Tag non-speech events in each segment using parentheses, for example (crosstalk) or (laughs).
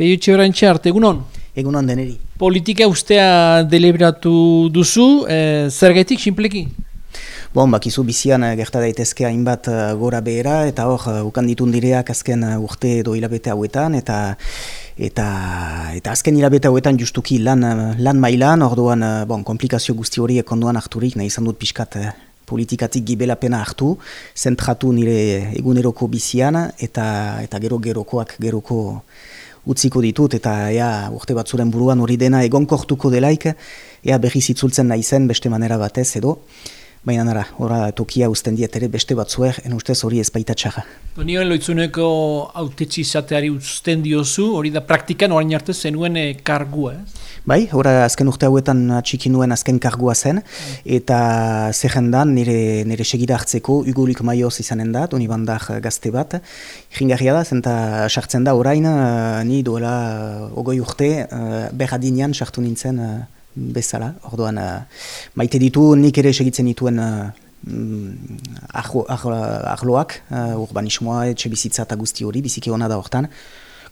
Peio Txebrantxe arte, egunon? Egunon deneri. Politika ustea deliberatu duzu, e, zergetik, sinpleki? Bon, bakizu bizian eh, gerta daitezke hainbat uh, gora behera, eta hor, uh, ukan ditun direak azken uh, urte edo hilabete hauetan, eta eta eta azken hilabete hauetan justuki lan, lan mailan, orduan, bon, komplikazio guzti horiek onduan harturik, nahi izan dut pixkat politikatik gibelapena hartu, zentratu nire eguneroko bizian, eta eta gero gerokoak geroko utziko ditut, eta ea urte batzuren buruan hori dena egonkortuko delaik, ea berriz itzultzen nahi zen beste manera batez edo, Baina nara, ora tokia usten diet ere beste batzuer, en ustez hori ez baita txarra. Nioen loitzuneko autetxi izateari usten diozu, hori da praktikan orain arte zenuen e, kargua, ez? Bai, ora azken urte hauetan txiki nuen azken kargua zen, eta zehendan nire, nire segida hartzeko ugulik maioz izanen da, doni bandar gazte bat. Jingarria da, zenta sartzen da orain, uh, ni duela ogoi urte, berradinean sartu nintzen bezala, orduan uh, maite ditu nik ere segitzen dituen uh, ahloak, uh, urbanismoa, etxe bizitza eta guzti hori, biziki hona da hortan.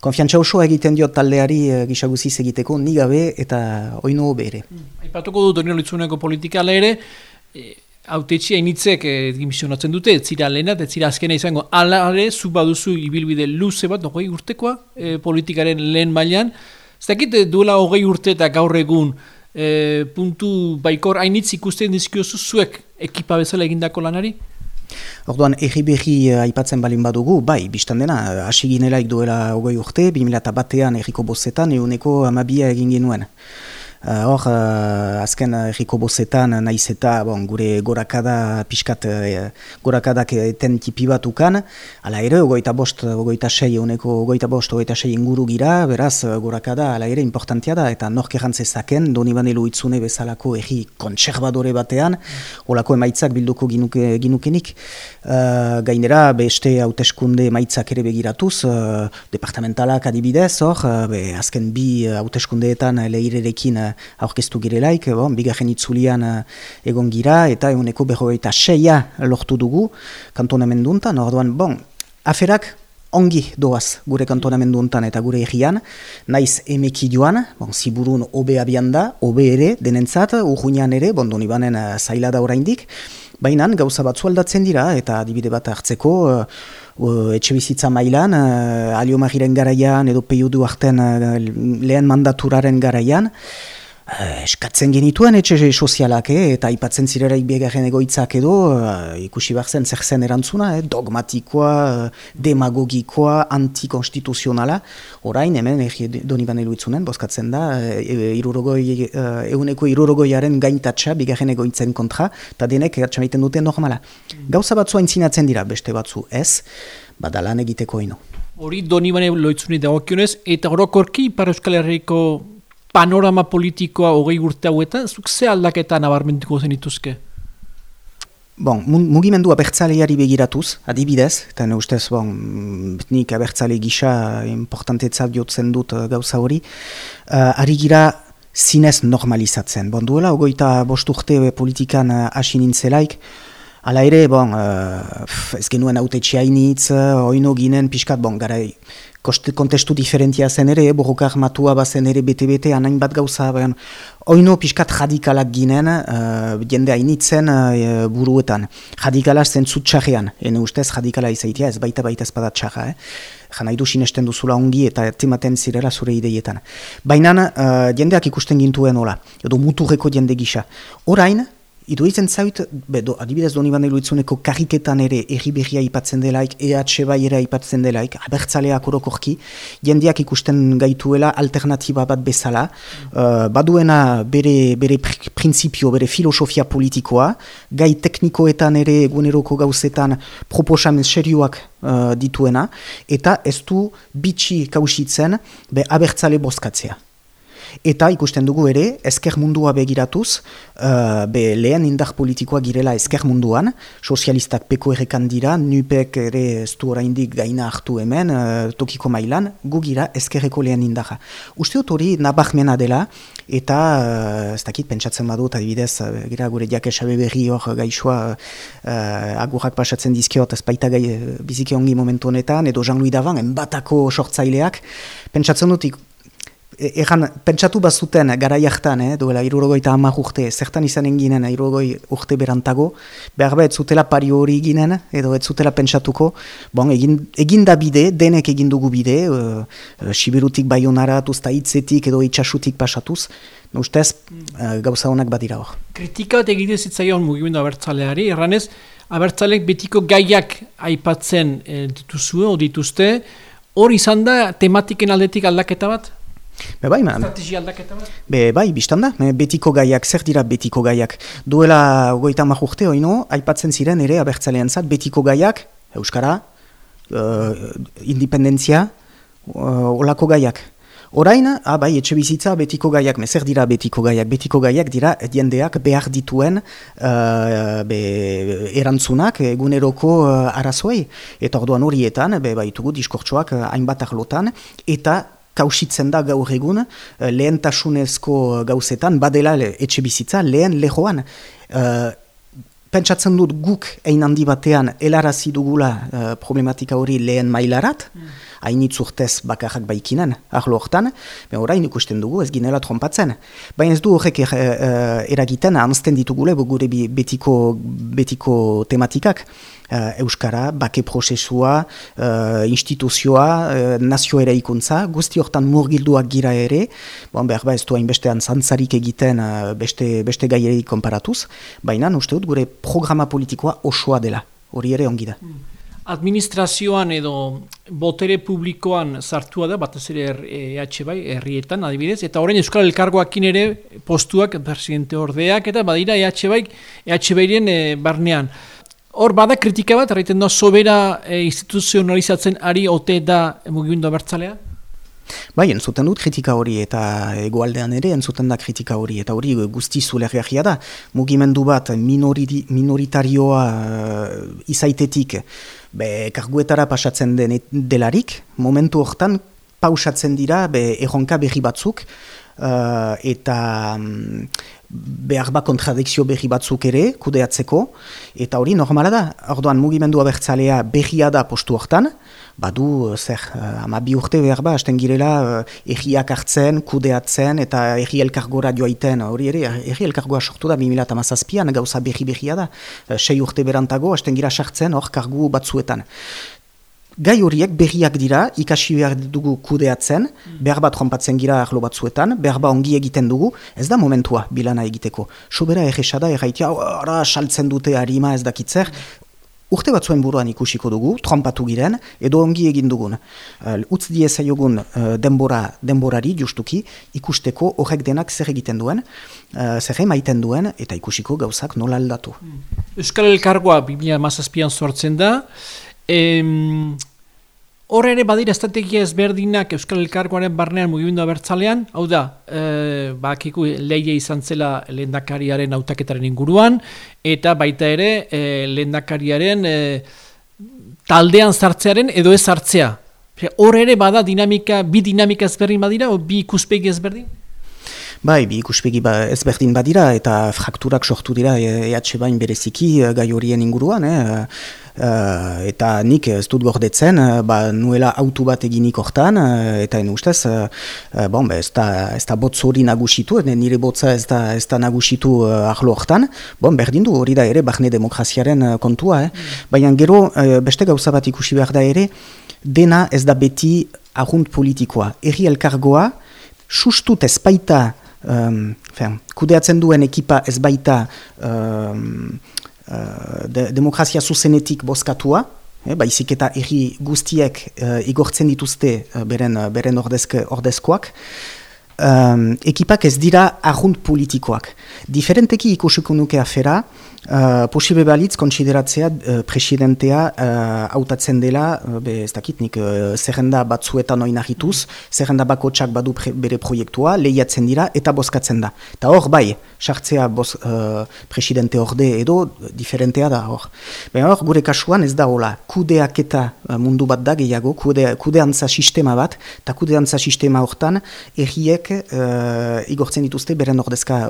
Konfiantza oso egiten diot taldeari uh, gisaguziz egiteko, nigabe eta oinu bere. Hmm. Aipatuko dut hori litzuneko politikala ere, autetxia initzek e, dute, ez zira lehena, ez azkena izango, ala ere, zu baduzu ibilbide luze bat, hogei urtekoa, e, politikaren lehen mailan, ez dakit duela hogei urte eta gaur egun, e, puntu baikor hainitz ikusten dizkiozu zuek ekipa bezala egindako lanari? Orduan, erri behi uh, aipatzen balin badugu, bai, biztan dena, hasi ginelaik duela ogoi urte, 2000 batean erriko bozetan, eguneko amabia egin genuen. Eh, hor, uh, azken erriko bozetan naiz eta bon, gure gorakada pixkat uh, gorakadak eten tipi bat ukan, ala ere, ogoita bost, ogoita sei, uneko ogoita bost, ogoita sei inguru gira, beraz, gorakada ala ere importantia da, eta nork errantzezaken, doni banelu itzune bezalako erri kontserbadore batean, olako emaitzak bilduko ginuke, ginukenik, uh, gainera, beste hauteskunde emaitzak ere begiratuz, uh, departamentalak adibidez, hor, uh, azken bi hauteskundeetan lehirerekin aurkeztu girelaik, bon, bigarren itzulian uh, egon gira, eta eguneko berrogeita seia lortu dugu kantonamenduntan, orduan, bon, aferak ongi doaz gure kantonamenduntan eta gure egian, naiz emeki joan, bon, ziburun obe abian da, obe ere, denentzat, urruinan ere, bon, doni banen uh, zaila da oraindik, baina gauza batzu aldatzen dira, eta adibide bat hartzeko, uh, etxe bizitza mailan, uh, alio garaian, edo peiudu arten uh, lehen mandaturaren garaian, eskatzen genituen etxe sozialak, eh, eta aipatzen zirera ibiegarren egoitzak edo, uh, ikusi behar zen zer zen erantzuna, eh, dogmatikoa, uh, demagogikoa, antikonstituzionala. Orain, hemen, egi doni banelu itzunen, bozkatzen da, e, irurogoi, uh, eguneko irurogoiaren gaintatxa bigarren egoitzen kontra, eta denek ertxamaiten dute normala. Gauza batzu aintzinatzen dira, beste batzu ez, badalan egiteko ino. Hori doni banelu itzuni dagokionez, eta horokorki, para Euskal Herriko panorama politikoa hogei urte hauetan, zuk ze aldaketa nabarmentuko zenituzke? Bon, mugimendu abertzaleari begiratuz, adibidez, eta ne ustez, bon, nik abertzale gisa importantetzat jotzen dut uh, gauza hori, uh, ari gira zinez normalizatzen. Bon, duela, ogoita bost urte politikan uh, hasi nintzelaik, Hala ere, bon, uh, ez genuen haute txiainitz, uh, oino ginen, pixkat, bon, gara, kontestu diferentia zen ere, borrokar matua bazen ere bete-bete anain bat gauza, baina oino pixkat radikalak ginen, uh, jende hainitzen uh, buruetan. Radikala zen zutxarrean, ene ustez radikala izaitia, ez baita baita ezpadat txarra, eh? Jana idu sinesten duzula ongi eta timaten zirela zure ideietan. Baina uh, jendeak ikusten gintuen hola, edo muturreko jende gisa. Orain, Iduitzen zait, do, adibidez doni bane luitzuneko kariketan ere erri berria ipatzen delaik, EH bai ere ipatzen delaik, abertzaleak orokorki, jendeak ikusten gaituela alternatiba bat bezala, uh, baduena bere, bere prinsipio, bere filosofia politikoa, gai teknikoetan ere eguneroko gauzetan proposamen serioak uh, dituena, eta ez du bitxi kausitzen be abertzale bozkatzea. Eta ikusten dugu ere, ezker mundua begiratuz, uh, be lehen indar politikoa girela ezker munduan, sozialistak peko errekan dira, nupek ere ez du oraindik gaina hartu hemen, uh, tokiko mailan, gu gira ezkerreko lehen indarra. Uste dut hori nabahmena dela, eta uh, ez dakit pentsatzen badut, adibidez, uh, gira gure diak esabe berri hor gaixoa uh, agurrak pasatzen dizkiot, ez baita gai biziki ongi momentu honetan, edo Jean-Louis Davan, enbatako sortzaileak, pentsatzen dut Egan, pentsatu bazuten gara jartan, eh, duela irurogoi eta amak urte, zertan izan enginen irurogoi urte berantago, behar ba, ez zutela pari hori eginen, edo ez zutela pentsatuko, bon, egin, egin da bide, denek egin dugu bide, uh, uh, sibirutik baionara, tuzta hitzetik edo itxasutik pasatuz, ustez, uh, gauza honak badira hor. Kritika eta egite zitzaion mugimendu abertzaleari, erranez, abertzalek betiko gaiak aipatzen eh, dituzue, o dituzte, hor izan da tematiken aldetik aldaketa bat? Be bai, man. Be bai, biztan da. Betiko gaiak, zer dira betiko gaiak? Duela goita urte oino, aipatzen ziren ere abertzalean zat, betiko gaiak, Euskara, uh, independentzia, uh, olako gaiak. Orain, ah, bai, etxe bizitza betiko gaiak, me zer dira betiko gaiak? Betiko gaiak dira diendeak behar dituen uh, be, erantzunak eguneroko uh, arazoei. Eta orduan horietan, be, baitugu diskortsoak hainbat arlotan, eta kausitzen da gaur egun eh, lehentasunezko gauzetan, badela etxe bizitza lehen lehoan. Uh, pentsatzen dut guk ein handi batean helarazi dugula uh, problematika hori lehen mailarat, mm. Hainitz urtez bakarrak baikinen, ahlo hortan, orain ikusten dugu ez ginela trompatzen. Baina ez du horrek er, eragiten, anzten ditugule gure betiko, betiko tematikak. Uh, Euskara, bake prozesua, instituzioa, nazio ere ikuntza, guzti hortan murgilduak gira ere, bon, behar ba ez du hainbestean zantzarik egiten beste, beste gai ere konparatuz, baina uste dut gure programa politikoa osoa dela, hori ere ongi da. Hmm. Administrazioan edo botere publikoan sartua da, batez ere EH bai, herrietan adibidez, eta orain Euskal Elkargoakin ere postuak, presidente ordeak, eta badira EH bai, EH bairien barnean. Hor bada kritika bat, erraiten da, sobera e, instituzionalizatzen ari ote da mugimendu abertzalea? Bai, entzuten dut kritika hori eta egoaldean ere entzuten da kritika hori eta hori guzti zulergarria da. Mugimendu bat minoriti, minoritarioa uh, izaitetik be, karguetara pasatzen den delarik, momentu hortan pausatzen dira be, erronka berri batzuk uh, eta um, behar ba kontradikzio berri batzuk ere, kudeatzeko, eta hori normala da, orduan mugimendua bertzalea berria da postu hortan, badu, zer, uh, ama bi urte behar ba, hasten girela erriak hartzen, kudeatzen, eta erri elkargora joaiten, hori ere, erri elkargoa sortu da, 2008an, gauza berri berria da, sei urte berantago, hasten gira sartzen, hor kargu batzuetan. Gai horiek berriak dira, ikasi behar dugu kudeatzen, behar bat jompatzen gira ahlo batzuetan, behar bat ongi egiten dugu, ez da momentua bilana egiteko. Sobera egresada erraitia, ara saltzen dute harima ez dakitzer, urte batzuen buruan ikusiko dugu, trompatu giren, edo ongi egin dugun. Uh, utz diezaiogun uh, denbora, denborari justuki, ikusteko horrek denak zer egiten duen, uh, zer emaiten duen, eta ikusiko gauzak nola aldatu. Euskal Elkargoa 2000 mazazpian sortzen da, Em, Horre ere badira estrategia ezberdinak Euskal Elkargoaren barnean mugimendu abertzalean, hau da, e, bakiku leia izan zela lehendakariaren autaketaren inguruan, eta baita ere e, lehendakariaren e, taldean sartzearen edo ez sartzea. Horre ere bada dinamika, bi dinamika ezberdin badira, o bi ikuspegi ezberdin? Bai, bi ikuspegi ba, ezberdin badira eta frakturak sortu dira EH bain bereziki gai horien inguruan, eh? Uh, eta nik ez dut gordetzen, uh, ba, nuela autu bat eginik hortan, uh, eta en ustez, bon, ba, ez da, da botz hori nagusitu, nire botza ez da, ez da nagusitu ahlo hortan, bon, berdin du hori da ere, bahne demokraziaren kontua, eh? Mm. baina gero, beste gauza bat ikusi behar da ere, dena ez da beti ahunt politikoa. Eri elkargoa, sustut ez um, kudeatzen duen ekipa ez baita, um, uh, de, demokrazia zuzenetik bozkatua, eh, baizik eta erri guztiek uh, igortzen dituzte uh, beren, beren ordezk, ordezkoak, um, ekipak ez dira ahunt politikoak. Diferenteki ikusiko nuke afera, Uh, posible balitz, konsideratzea uh, presidentea uh, hautatzen dela, uh, be, ez dakit nik, uh, zerrenda batzuetan oinahituz, zerrenda bako txak badu bere proiektua, lehiatzen dira eta bozkatzen da. Eta hor bai, sartzea boz, uh, presidente orde edo diferentea da hor. Baina hor, gure kasuan ez da hola, kudeak eta mundu bat da gehiago, kude, kudeantza sistema bat, eta kudeantza sistema hortan erriek uh, igortzen dituzte beren ordezka,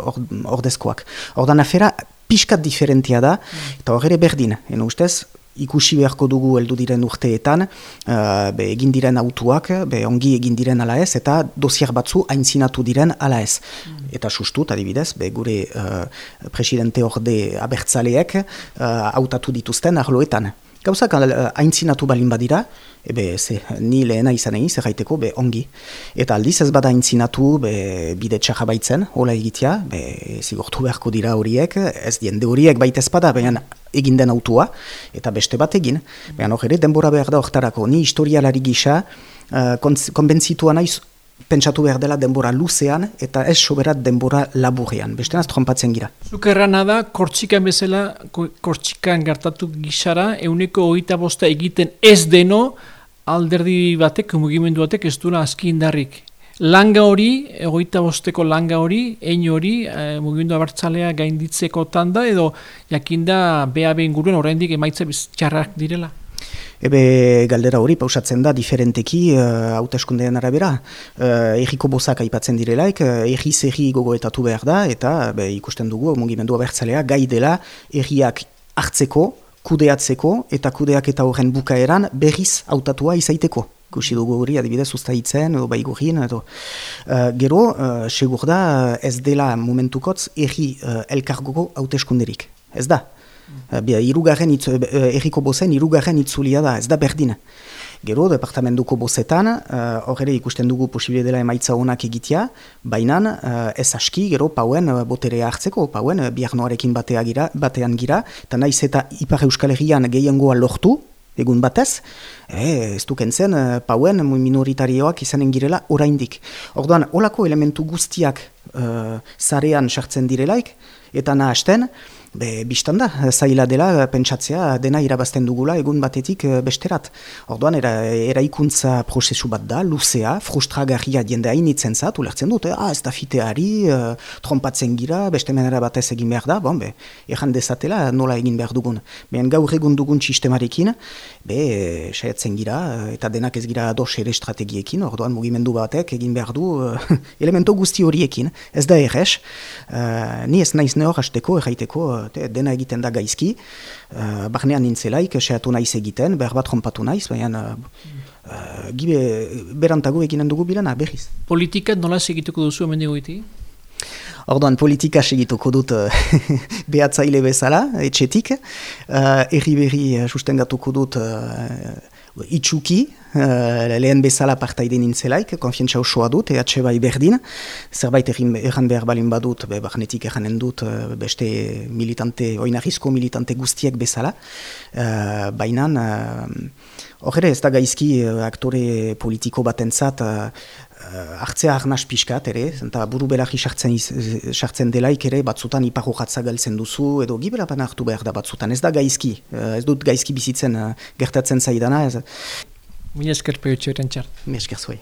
ordezkoak. Ordan afera, pixkat diferentia da, eta hor ere berdin, eno ustez, ikusi beharko dugu heldu diren urteetan, uh, be egin diren autuak, be ongi egin diren ala ez, eta dosier batzu haintzinatu diren ala ez. Mm. Eta sustut, adibidez, be gure uh, presidente orde abertzaleek uh, hautatu dituzten arloetan. Gauzak haintzinatu balin badira, ebe ze, ni lehena izan egin, zer gaiteko, be ongi. Eta aldiz ez bada haintzinatu, be bide txarra baitzen, hola egitea, be zigortu beharko dira horiek, ez diende horiek baita ezpada, behan egin den autua, eta beste bat egin. Behan hori denbora behar da horretarako, ni historialari gisa, uh, konbentzitua naiz pentsatu behar dela denbora luzean eta ez soberat denbora laburrean. Beste naz trompatzen gira. Zukerrana da, kortxikan bezala, kortxikan gartatu gisara, euneko oita bosta egiten ez deno, alderdi batek, mugimendu batek, ez duela azki indarrik. Langa hori, egoita bosteko langa hori, ein hori, e, mugimendu abertzalea gainditzeko tanda, edo jakinda BAB inguruen oraindik emaitza txarrak direla? Ebe galdera hori pausatzen da diferenteki uh, hauteskundean arabera. Uh, Egiko bozak aipatzen direlaik, uh, egi zerri gogoetatu behar da, eta be, ikusten dugu mugimendua bertzalea gai dela egiak hartzeko, kudeatzeko, eta kudeak eta horren bukaeran berriz hautatua izaiteko. Kusi dugu hori adibidez ustaitzen, edo bai gurin, edo. Uh, gero, uh, segur da ez dela momentukotz egi uh, elkargoko hauteskunderik. Ez da. Uh, irugarren itzu, uh, erriko bozen irugarren itzulia da, ez da berdin. Gero, departamentuko bozetan, hor ikusten dugu posibile dela emaitza honak egitea, baina uh, ez aski, gero, pauen boterea hartzeko, pauen biarnoarekin batea gira, batean gira, eta naiz eta Ipar Euskal Herrian gehiengoa lortu, egun batez, e, ez dukentzen, uh, pauen minoritarioak izanen girela oraindik. Orduan, olako elementu guztiak uh, zarean sartzen direlaik, eta nahasten, Be, biztan da, zaila dela pentsatzea dena irabazten dugula egun batetik eh, besterat. Orduan, era, eraikuntza prozesu bat da, luzea, frustragarria diende hainitzen zat, ulertzen dut, eh? ah, ez da fiteari, uh, trompatzen gira, beste menera batez egin behar da, bon, be, erran dezatela nola egin behar dugun. Behan gaur egun dugun sistemarekin, be, saiatzen gira, eta denak ez gira dos ere estrategiekin, orduan mugimendu batek egin behar du (laughs) uh, elemento guzti horiekin, ez da errez, uh, ni ez naiz nehor hasteko, erraiteko, te, dena egiten da gaizki, uh, barnean nintzelaik, seatu naiz egiten, behar bat rompatu naiz, baina uh, gibe berantago eginen dugu bilana, berriz. Politika nola segituko duzu hemen egoiti? Orduan politika segituko dut (laughs) behatzaile bezala, etxetik, uh, erri berri sustengatuko dut itxuki, uh, lehen bezala partaide nintzelaik, konfientza osoa dut, EH bai berdin, zerbait erran behar balin badut, be, barnetik erranen dut, uh, beste militante, oinarrizko militante guztiek bezala, uh, baina, uh, ez da gaizki aktore politiko batentzat, uh, hartzea arnaz pixkat ere, eta buru belaki sartzen, sartzen delaik ere, batzutan ipago jatza galtzen duzu, edo gibelapan hartu behar da batzutan, ez da gaizki, ez dut gaizki bizitzen gertatzen zaidana, ez, Mila esker peotxoetan txart. Mila esker zuei.